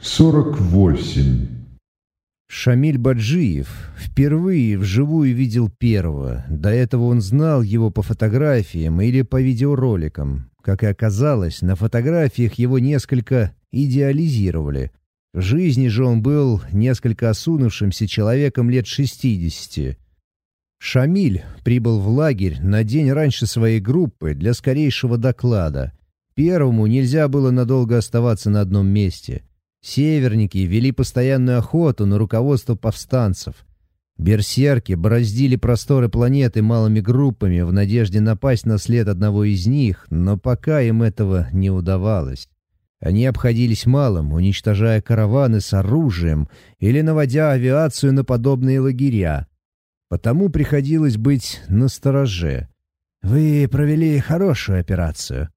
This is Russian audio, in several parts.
48. Шамиль Баджиев впервые вживую видел первого. До этого он знал его по фотографиям или по видеороликам. Как и оказалось, на фотографиях его несколько идеализировали. В жизни же он был несколько осунувшимся человеком лет 60. Шамиль прибыл в лагерь на день раньше своей группы для скорейшего доклада. Первому нельзя было надолго оставаться на одном месте. Северники вели постоянную охоту на руководство повстанцев. Берсерки бороздили просторы планеты малыми группами в надежде напасть на след одного из них, но пока им этого не удавалось. Они обходились малым, уничтожая караваны с оружием или наводя авиацию на подобные лагеря. Потому приходилось быть настороже. «Вы провели хорошую операцию».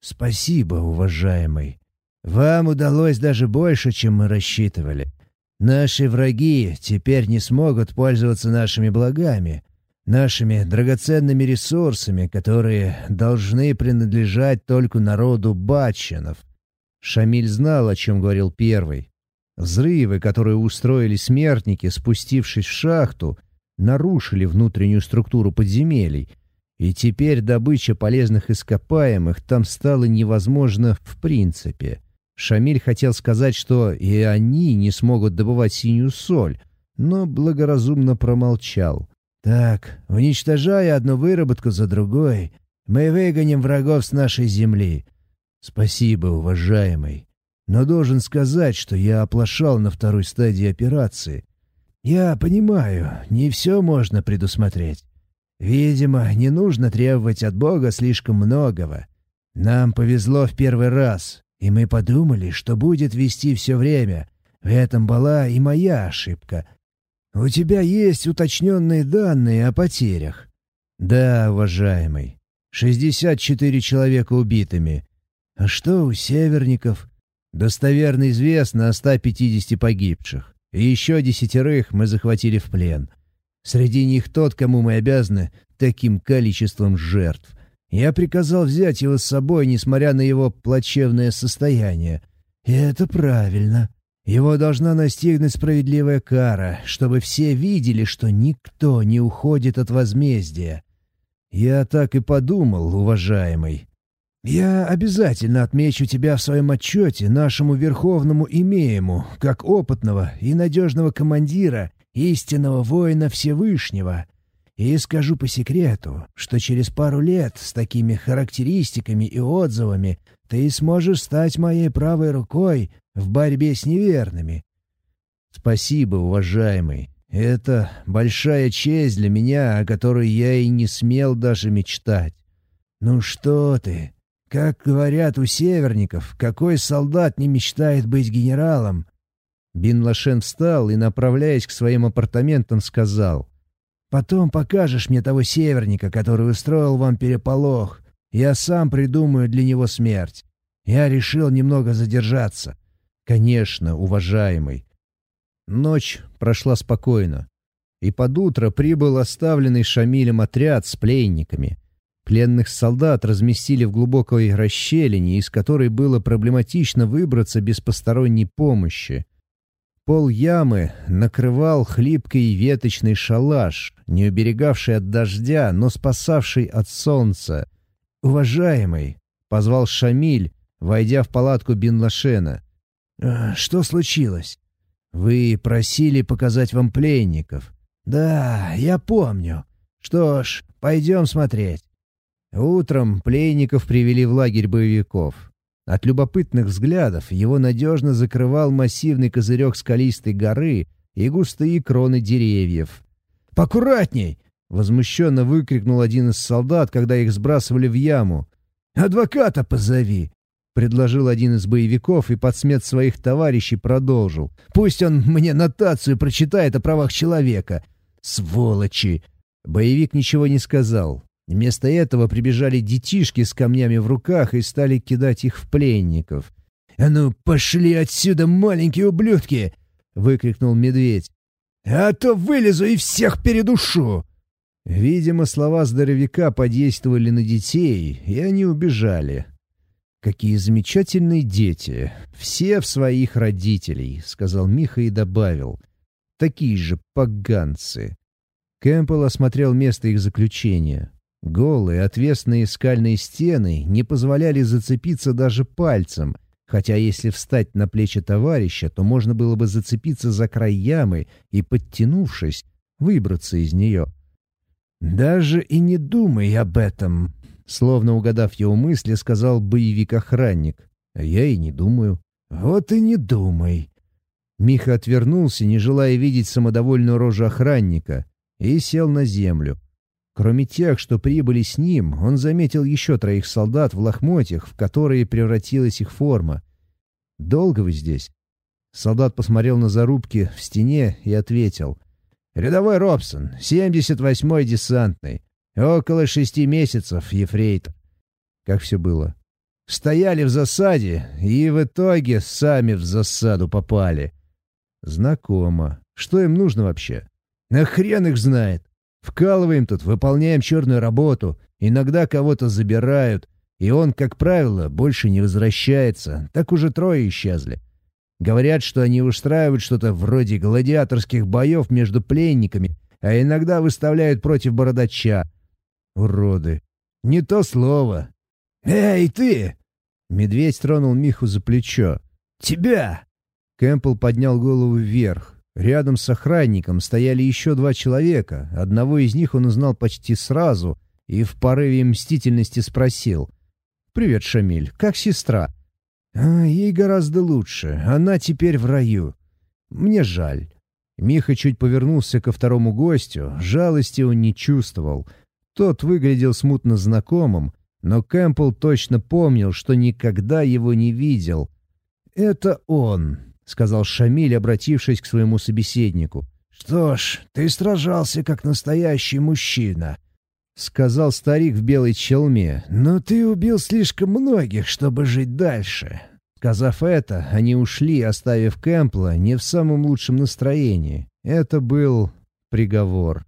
«Спасибо, уважаемый», вам удалось даже больше, чем мы рассчитывали. Наши враги теперь не смогут пользоваться нашими благами, нашими драгоценными ресурсами, которые должны принадлежать только народу Батчинов. Шамиль знал, о чем говорил первый. Взрывы, которые устроили смертники, спустившись в шахту, нарушили внутреннюю структуру подземелий, и теперь добыча полезных ископаемых там стала невозможна в принципе. Шамиль хотел сказать, что и они не смогут добывать синюю соль, но благоразумно промолчал. «Так, уничтожая одну выработку за другой, мы выгоним врагов с нашей земли. Спасибо, уважаемый. Но должен сказать, что я оплошал на второй стадии операции. Я понимаю, не все можно предусмотреть. Видимо, не нужно требовать от Бога слишком многого. Нам повезло в первый раз, и мы подумали, что будет вести все время. В этом была и моя ошибка. У тебя есть уточненные данные о потерях? Да, уважаемый. 64 человека убитыми. А что у северников? Достоверно известно о 150 погибших. И еще десятерых мы захватили в плен. Среди них тот, кому мы обязаны таким количеством жертв. Я приказал взять его с собой, несмотря на его плачевное состояние. И это правильно. Его должна настигнуть справедливая кара, чтобы все видели, что никто не уходит от возмездия. Я так и подумал, уважаемый. Я обязательно отмечу тебя в своем отчете нашему верховному имеему, как опытного и надежного командира, истинного воина Всевышнего. И скажу по секрету, что через пару лет с такими характеристиками и отзывами ты сможешь стать моей правой рукой в борьбе с неверными. Спасибо, уважаемый. Это большая честь для меня, о которой я и не смел даже мечтать. Ну что ты? Как говорят у северников, какой солдат не мечтает быть генералом? Бин Лашен встал и, направляясь к своим апартаментам, сказал — Потом покажешь мне того северника, который устроил вам переполох. Я сам придумаю для него смерть. Я решил немного задержаться. Конечно, уважаемый. Ночь прошла спокойно. И под утро прибыл оставленный Шамилем отряд с пленниками. Пленных солдат разместили в глубокой расщелине, из которой было проблематично выбраться без посторонней помощи. Пол ямы накрывал хлипкий веточный шалаш, не уберегавший от дождя, но спасавший от солнца. «Уважаемый!» — позвал Шамиль, войдя в палатку Бин Лашена. «А, «Что случилось?» «Вы просили показать вам пленников». «Да, я помню. Что ж, пойдем смотреть». Утром пленников привели в лагерь боевиков. От любопытных взглядов его надежно закрывал массивный козырек скалистой горы и густые кроны деревьев. «Покуратней!» — возмущенно выкрикнул один из солдат, когда их сбрасывали в яму. «Адвоката позови!» — предложил один из боевиков и под смет своих товарищей продолжил. «Пусть он мне нотацию прочитает о правах человека!» «Сволочи!» Боевик ничего не сказал. Вместо этого прибежали детишки с камнями в руках и стали кидать их в пленников. «А ну, пошли отсюда, маленькие ублюдки!» — выкрикнул медведь. «А то вылезу и всех передушу!» Видимо, слова здоровяка подействовали на детей, и они убежали. «Какие замечательные дети! Все в своих родителей», — сказал Миха и добавил. «Такие же поганцы». Кэмпбелл осмотрел место их заключения. Голые, отвесные скальные стены не позволяли зацепиться даже пальцем, хотя если встать на плечи товарища, то можно было бы зацепиться за край ямы и, подтянувшись, выбраться из нее. «Даже и не думай об этом», Словно угадав его мысли, сказал боевик-охранник. Я и не думаю. Вот и не думай. Миха отвернулся, не желая видеть самодовольную рожу охранника, и сел на землю. Кроме тех, что прибыли с ним, он заметил еще троих солдат в лохмотьях, в которые превратилась их форма. «Долго вы здесь?» Солдат посмотрел на зарубки в стене и ответил. «Рядовой Робсон, 78-й десантный. Около шести месяцев, ефрейтор. Как все было? Стояли в засаде и в итоге сами в засаду попали. Знакомо. Что им нужно вообще? На хрен их знает. Вкалываем тут, выполняем черную работу. Иногда кого-то забирают. И он, как правило, больше не возвращается. Так уже трое исчезли. Говорят, что они устраивают что-то вроде гладиаторских боев между пленниками, а иногда выставляют против бородача. Уроды. Не то слово. «Эй, ты!» Медведь тронул Миху за плечо. «Тебя!» Кэмпбелл поднял голову вверх. Рядом с охранником стояли еще два человека. Одного из них он узнал почти сразу и в порыве мстительности спросил. «Привет, Шамиль. Как сестра?» а, «Ей гораздо лучше. Она теперь в раю. Мне жаль». Миха чуть повернулся ко второму гостю. Жалости он не чувствовал — тот выглядел смутно знакомым, но Кэмпбелл точно помнил, что никогда его не видел. «Это он», — сказал Шамиль, обратившись к своему собеседнику. «Что ж, ты сражался как настоящий мужчина», — сказал старик в белой челме. «Но ты убил слишком многих, чтобы жить дальше». Сказав это, они ушли, оставив Кэмпла не в самом лучшем настроении. Это был приговор.